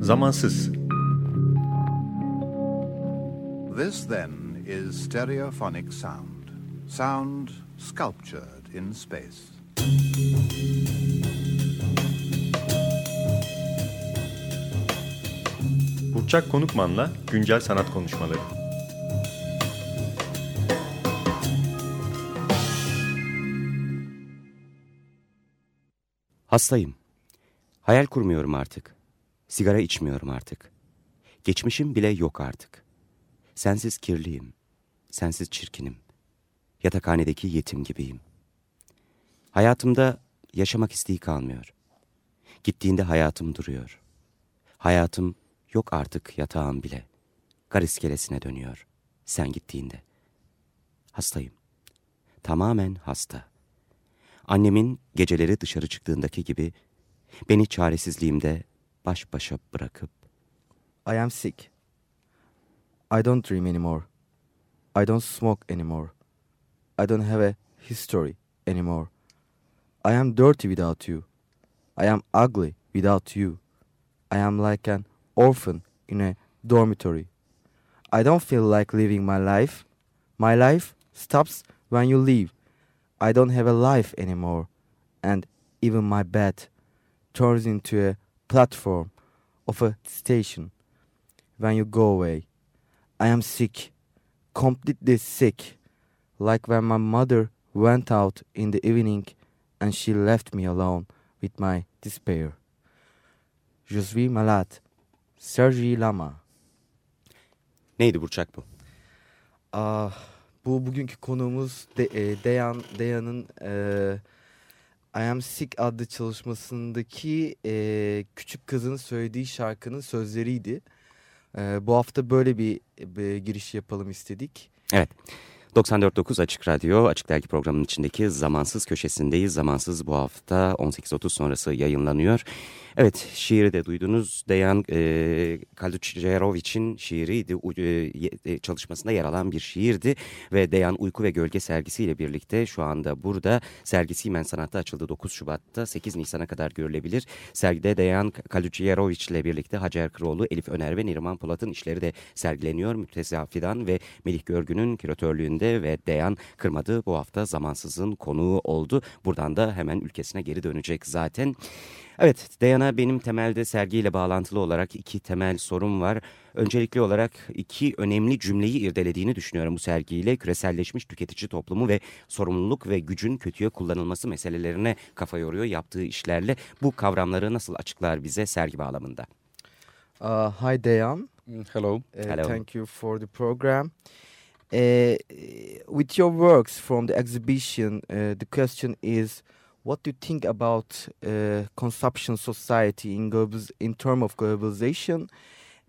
Zamansız This then is stereophonic sound. Sound sculptured in space. Burçak Konukman'la güncel sanat konuşmaları. Hastayım. Hayal kurmuyorum artık. Sigara içmiyorum artık. Geçmişim bile yok artık. Sensiz kirliyim. Sensiz çirkinim. Yatakhanedeki yetim gibiyim. Hayatımda yaşamak isteği kalmıyor. Gittiğinde hayatım duruyor. Hayatım yok artık yatağım bile. Gar iskelesine dönüyor. Sen gittiğinde. Hastayım. Tamamen hasta. Annemin geceleri dışarı çıktığındaki gibi beni çaresizliğimde baş başa bırakıp I am sick. I don't dream anymore. I don't smoke anymore. I don't have a history anymore. I am dirty without you. I am ugly without you. I am like an orphan in a dormitory. I don't feel like living my life. My life stops when you leave. I don't have a life anymore. And even my bed turns into a platform of a station when you go away. I am sick, completely sick, like when my mother went out in the evening and she left me alone with my despair. Je suis malade. Sergi Lama. neydi Burçak bu? Ah, bu bugünkü konuğumuz de, e, Deyan Deyan'ın e, I Am Sick adlı çalışmasındaki e, küçük kızın söylediği şarkının sözleriydi. E, bu hafta böyle bir, bir giriş yapalım istedik. Evet. 94.9 Açık Radyo, Açık Dergi programının içindeki Zamansız köşesindeyiz. Zamansız bu hafta 18.30 sonrası yayınlanıyor. Evet, şiiri de duydunuz. Dejan e, Kalucerovic'in şiiriydi. U, e, çalışmasında yer alan bir şiirdi. Ve Dejan Uyku ve Gölge sergisiyle birlikte şu anda burada. Sergisi İmen Sanat'ta açıldı 9 Şubat'ta. 8 Nisan'a kadar görülebilir. Sergide Dejan Kalucerovic ile birlikte Hacer Kıroğlu, Elif Öner ve Neriman Polat'ın işleri de sergileniyor. Müttesa Fidan ve Melih Görgün'ün küratörlüğünde ve Dejan Kırmadı bu hafta Zamansız'ın konuğu oldu. Buradan da hemen ülkesine geri dönecek zaten. Evet, Dayana benim temelde sergiyle bağlantılı olarak iki temel sorum var. Öncelikli olarak iki önemli cümleyi irdelediğini düşünüyorum bu sergiyle. Küreselleşmiş tüketici toplumu ve sorumluluk ve gücün kötüye kullanılması meselelerine kafa yoruyor yaptığı işlerle. Bu kavramları nasıl açıklar bize sergi bağlamında? Uh, hi Deyan. Hello. Uh, Hello. Thank you for the program. Uh, with your works from the exhibition, uh, the question is, what do you think about uh, consumption society in in terms of globalization,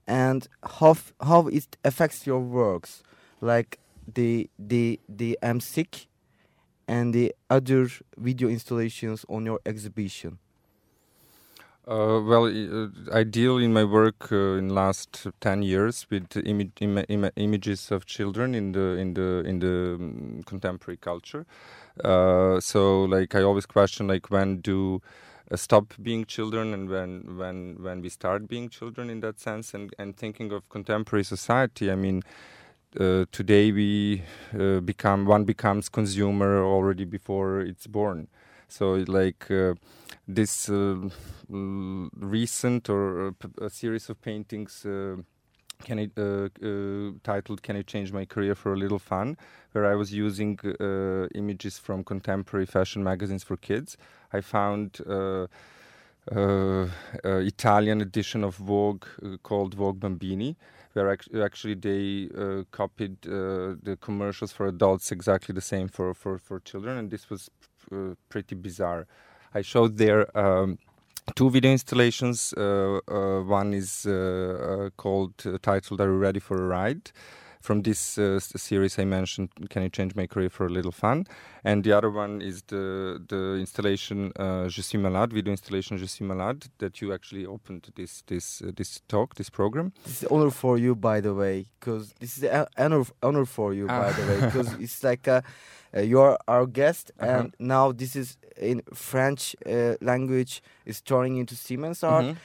and how how it affects your works, like the the the I'm and the other video installations on your exhibition. Uh, well, i- uh, deal in my work uh, in last ten years with ima- ima- images of children in the in the in the um, contemporary culture. Uh, so, like, I always question, like, when do uh, stop being children and when when when we start being children in that sense and and thinking of contemporary society. I mean. Uh, today we become one becomes consumer already before it's born so like this uh, recent or a series of paintings uh, can it uh, uh, titled "Can I Change My Career for a Little Fun," where I was using uh, images from contemporary fashion magazines for kids. I found. Uh, uh, uh, Italian edition of Vogue uh, called Vogue Bambini, where act- actually they uh, copied uh, the commercials for adults exactly the same for, for, for children, and this was uh, pretty bizarre. I showed there um, two video installations. Uh, uh, one is uh, called, titled Are You Ready for a Ride? From this uh, series I mentioned, Can You Change My Career for a Little Fun? And the other one is the, the installation uh, Je suis malade, video installation Je suis malade, that you actually opened this, this, uh, this talk, this program. This is honor for you, by the way, because this is an honor honor for you, by Ah. the way, because it's like a, uh, you're our guest, Uh-huh. and now this is in French uh, language is turning into Siemens art, Mhm.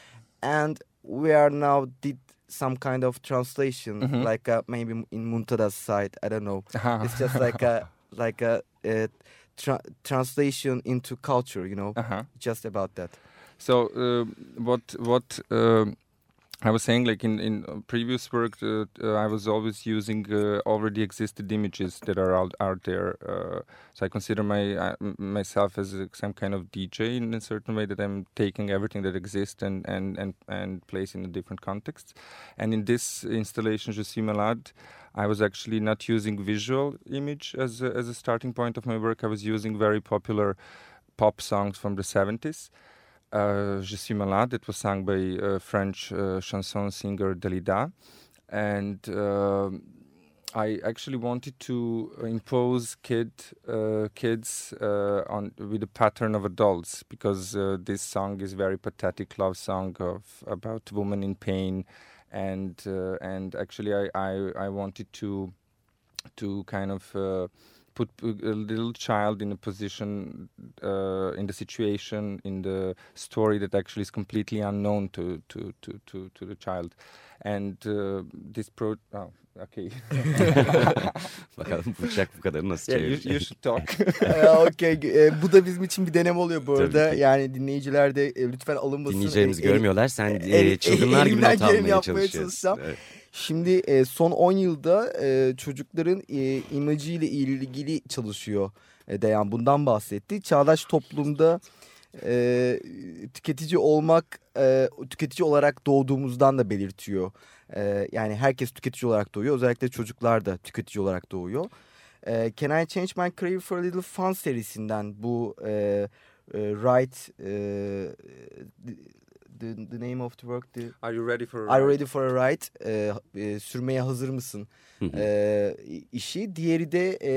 and we are now did some kind of translation, Mhm. like uh, maybe in Muntada's side. I don't know. Uh-huh. It's just like a like a, uh tra- translation into culture. You know, uh-huh. just about that. So uh, what what um I was saying, like in in uh, previous work, uh, uh, I was always using uh, already existed images that are out out there. Uh, so I consider my uh, myself as a, some kind of DJ in a certain way that I'm taking everything that exists and and and and placing in a different contexts. And in this installation, Je suis malade. I was actually not using visual image as a, as a starting point of my work. I was using very popular pop songs from the 70s. Uh, Je suis malade, it was sung by uh, French uh, chanson singer Dalida. And um I actually wanted to impose kid uh, kids uh, on with the pattern of adults because uh, this song is very pathetic love song of about woman in pain, and uh, and actually I, I I wanted to to kind of uh, put a little child in a position uh, in the situation in the story that actually is completely unknown to to to to, to the child and uh, this pro oh okay Bakalım bıçak bu kadarını nasıl yeah, you, çevirecek. you should talk Ee, Okey. Ee, bu da bizim için bir deneme oluyor bu arada. Yani dinleyiciler de e, lütfen alınmasın. Dinleyicilerimiz E, e, görmüyorlar. Sen el- e, çılgınlar gibi elimden not almaya çalışıyorsun. çalışacağım. Evet. Şimdi e, son 10 yılda e, çocukların e, imajıyla ilgili çalışıyor e, Deyan. Bundan bahsetti. Çağdaş toplumda e, tüketici olmak, e, tüketici olarak doğduğumuzdan da belirtiyor. E, yani herkes tüketici olarak doğuyor. Özellikle çocuklar da tüketici olarak doğuyor. E, Can I Change My Career for a Little Fun serisinden bu e, e, Right... E, the, the name of the work, the are you ready for Are you ready for a ride? Ee, e, sürmeye hazır mısın? Ee, işi. Diğeri de e,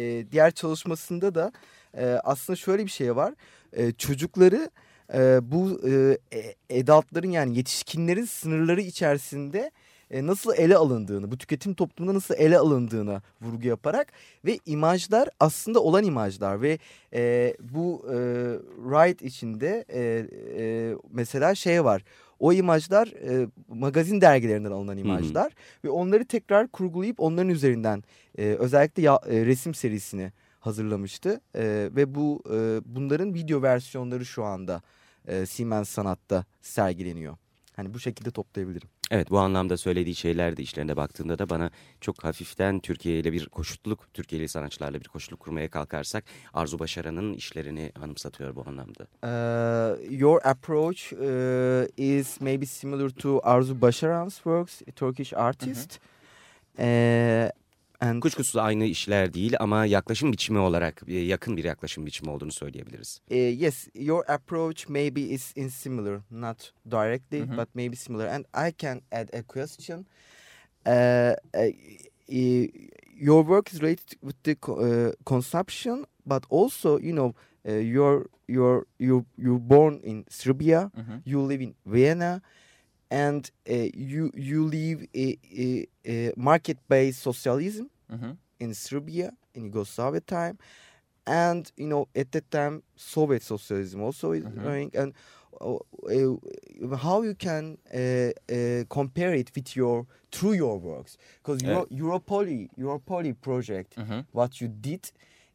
e, diğer çalışmasında da e, aslında şöyle bir şey var. E, çocukları e, bu e, e, adultların yani yetişkinlerin sınırları içerisinde e, nasıl ele alındığını, bu tüketim toplumunda nasıl ele alındığına vurgu yaparak ve imajlar aslında olan imajlar ve e, bu e, ride içinde e, e, mesela şey var. O imajlar e, magazin dergilerinden alınan imajlar ve onları tekrar kurgulayıp onların üzerinden e, özellikle ya, e, resim serisini hazırlamıştı E, ve bu e, bunların video versiyonları şu anda e, Siemens Sanat'ta sergileniyor. Hani bu şekilde toplayabilirim. Evet bu anlamda söylediği şeyler de işlerine baktığımda da bana çok hafiften Türkiye ile bir koşutluk, Türkiye'li sanatçılarla bir koşutluk kurmaya kalkarsak Arzu Başaran'ın işlerini anımsatıyor bu anlamda. Uh, your approach uh, is maybe similar to Arzu Başaran's works, a Turkish artist. Uh, and Kuşkusuz aynı işler değil ama yaklaşım biçimi olarak e, yakın bir yaklaşım biçimi olduğunu söyleyebiliriz. uh, yes, your approach maybe is in similar, not directly, Mhm. but maybe similar. And I can add a question. Uh, uh, your work is related with the uh, consumption, but also, you know, uh, you're you're you you're born in Serbia. Mhm. you live in Vienna and uh, you you live a, a, a market-based socialism Mhm. in Serbia in Yugoslavia time and you know at that time Soviet socialism also is Mhm. running and uh, uh, how you can uh, uh, compare it with your through your works because your Europoly Europoly project Mhm. what you did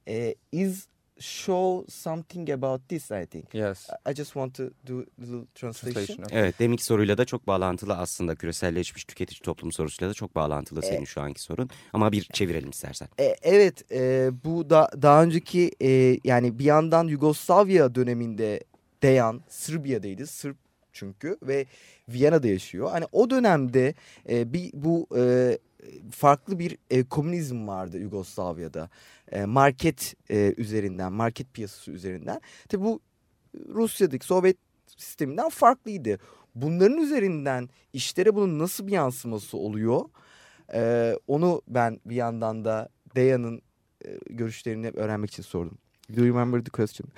uh, is show something about this I think yes I just want to do a little translation. translation okay. Evet deminki soruyla da çok bağlantılı aslında küreselleşmiş tüketici toplum sorusuyla da çok bağlantılı senin şu anki sorun. Ama bir çevirelim istersen. E, evet e, bu da daha önceki e, yani bir yandan Yugoslavya döneminde Dejan Sırbia'daydı. Sırp çünkü ve Viyana'da yaşıyor. Hani o dönemde e, bir bu e, farklı bir e, komünizm vardı Yugoslavya'da. E, market e, üzerinden, market piyasası üzerinden. Tabi bu Rusya'daki Sovyet sisteminden farklıydı. Bunların üzerinden işlere bunun nasıl bir yansıması oluyor? E, onu ben bir yandan da Dejan'ın e, görüşlerini öğrenmek için sordum. Do you remember the question?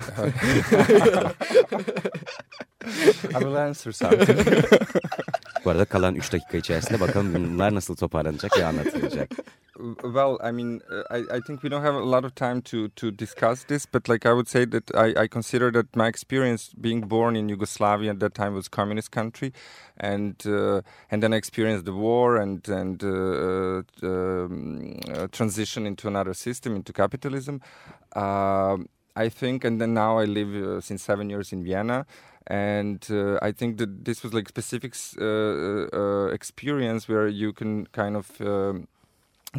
I will answer something Bu arada kalan 3 dakika içerisinde bakalım bunlar nasıl toparlanacak ve anlatılacak. well, I mean, uh, I, I think we don't have a lot of time to, to discuss this, but like I would say that I, I consider that my experience being born in Yugoslavia at that time was communist country, and uh, and then I experienced the war and and uh, um, uh, transition into another system into capitalism. Um, I think, and then now I live uh, since seven years in Vienna, and uh, I think that this was like specific uh, uh, experience where you can kind of um,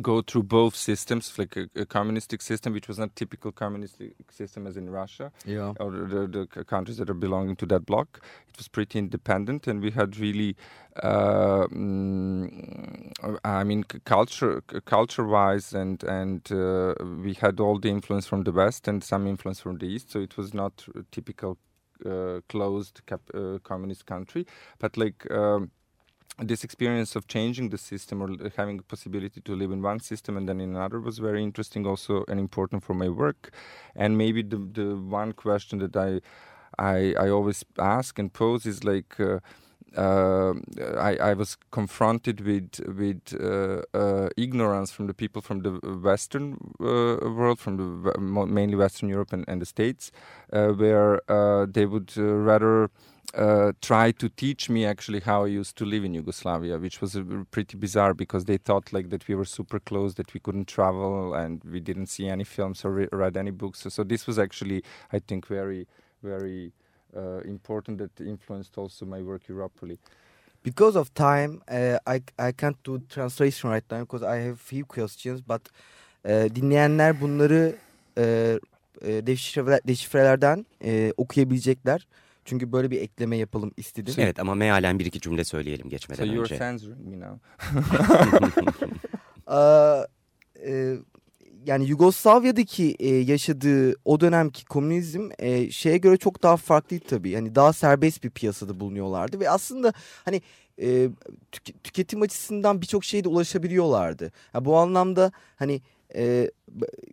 go through both systems, like a, a, communistic system, which was not typical communistic system as in Russia, yeah. or the, the, countries that are belonging to that bloc. It was pretty independent, and we had really, uh, mm, I mean, culture, culture-wise, and and uh, we had all the influence from the west and some influence from the east. So it was not typical uh, closed uh, communist country, but like. Um, this experience of changing the system or having a possibility to live in one system and then in another was very interesting also and important for my work and maybe the the one question that i i, I always ask and pose is like uh, uh, I, I, was confronted with with uh, uh, ignorance from the people from the Western uh, world, from the mainly Western Europe and, and the States, uh, where they would rather uh, tried to teach me actually how I used to live in Yugoslavia, which was uh, pretty bizarre because they thought like that we were super close, that we couldn't travel, and we didn't see any films or re- read any books. So, so, this was actually, I think, very, very uh, important that influenced also my work Europeally. Because of time, uh, I I can't do translation right now because I have few questions. But uh, dinleyenler bunları e, deşifreler, deşifrelerden e, okuyabilecekler. Çünkü böyle bir ekleme yapalım istedim. Evet ama mealen bir iki cümle söyleyelim geçmeden so önce. So you're censoring me now. Aa, e, yani Yugoslavya'daki e, yaşadığı o dönemki komünizm e, şeye göre çok daha farklıydı tabii. Yani daha serbest bir piyasada bulunuyorlardı ve aslında hani e, tük tüketim açısından birçok şeyde ulaşabiliyorlardı. Yani bu anlamda hani e,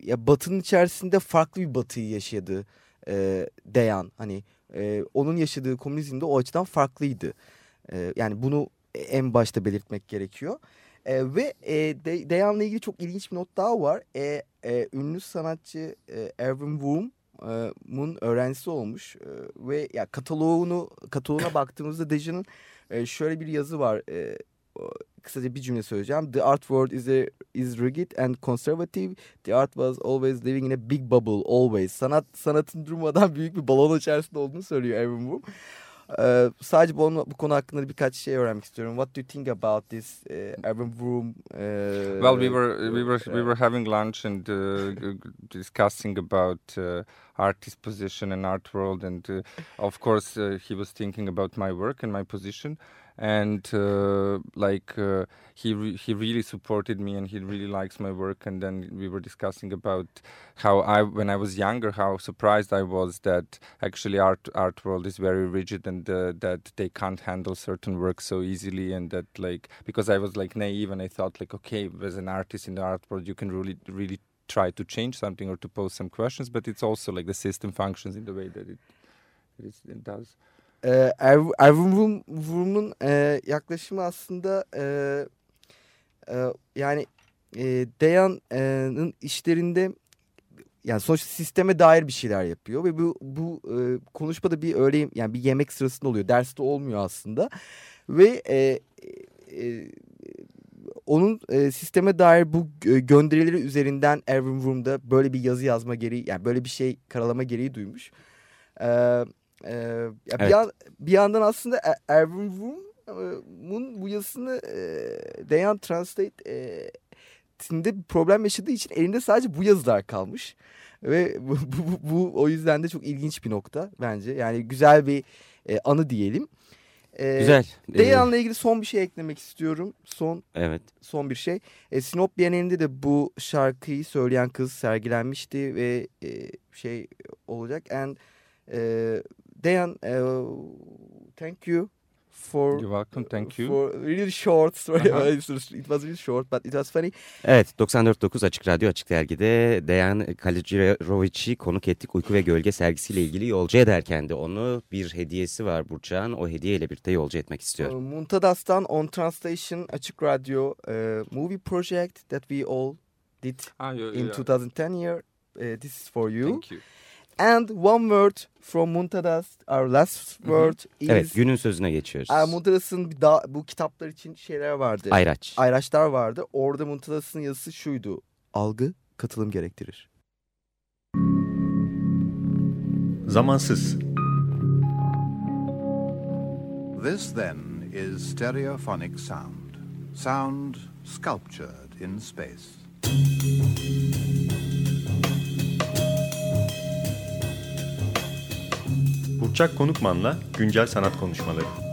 ya Batı'nın içerisinde farklı bir Batı'yı yaşadı e, Deyan. Hani e, onun yaşadığı komünizm de o açıdan farklıydı. E, yani bunu en başta belirtmek gerekiyor. Ve e, De Deyan'la ilgili çok ilginç bir not daha var. E, e, ünlü sanatçı e, Erwin Wurm'un öğrencisi olmuş. E, ve ya kataloğunu kataloğuna baktığımızda Dejan'ın e, şöyle bir yazı var. E, kısaca bir cümle söyleyeceğim. The art world is, a, is rigid and conservative. The art was always living in a big bubble, always. Sanat sanatın durmadan büyük bir balon içerisinde olduğunu söylüyor Erwin Wurm. Ee, sadece bu, bu konu hakkında birkaç şey öğrenmek istiyorum. What do you think about this, uh, Erwin Wurm? Uh, well, we were we were we were having lunch and uh, discussing about uh, artist position and art world, and uh, of course uh, he was thinking about my work and my position and uh, like uh, he re he really supported me and he really likes my work. And then we were discussing about how I when I was younger how surprised I was that actually art art world is very rigid and uh, that they can't handle certain work so easily. And that like because I was like naive and I thought like okay as an artist in the art world you can really really try to change something or to pose some questions. But it's also like the system functions in the way that it it, does e, Erwin Wurm'un e, yaklaşımı aslında e, e, yani e, Dejan'ın işlerinde yani sonuçta sisteme dair bir şeyler yapıyor ve bu bu e, konuşmada bir öğle yani bir yemek sırasında oluyor derste olmuyor aslında ve e, e, onun e, sisteme dair bu gönderileri üzerinden Erwin Wurm'da böyle bir yazı yazma gereği yani böyle bir şey karalama gereği duymuş. E, ee, ya evet. bir, yan, bir yandan aslında e, Erwin Wurm'un bu yazısını e, Dejan Translate e, problem yaşadığı için elinde sadece bu yazılar kalmış. Ve bu, bu, bu o yüzden de çok ilginç bir nokta bence. Yani güzel bir e, anı diyelim. Ee, Güzel. Dejan'la ilgili son bir şey eklemek istiyorum. Son evet. son bir şey. E, Sinop Bienalinde de bu şarkıyı söyleyen kız sergilenmişti ve e, şey olacak. And e, Dejan, uh, thank you for You're welcome. Thank you. for really short story. İt was really short, but it was funny. Evet 94.9 Açık Radyo Açık Dergi'de Dejan Kalicerovic'i konuk ettik. Uyku ve Gölge sergisiyle ilgili yolcu ederken de onu bir hediyesi var Burçak'ın. O hediyeyle birlikte yolcu etmek istiyor. Uh, Muntadas'tan On Translation Açık Radyo uh, movie project that we all did Ah, you, in yeah. 2010 year. Uh, this is for you. Thank you. And one word from Muntadas, our last word is... Evet günün sözüne geçiyoruz. Uh, Muntadas'ın bu kitaplar için şeyler vardı. Ayraç. Ayraçlar vardı. Orada Muntadas'ın yazısı şuydu. Algı katılım gerektirir. Zamansız. This then is stereophonic sound. Sound sculptured in space. Burçak Konukman'la güncel sanat konuşmaları.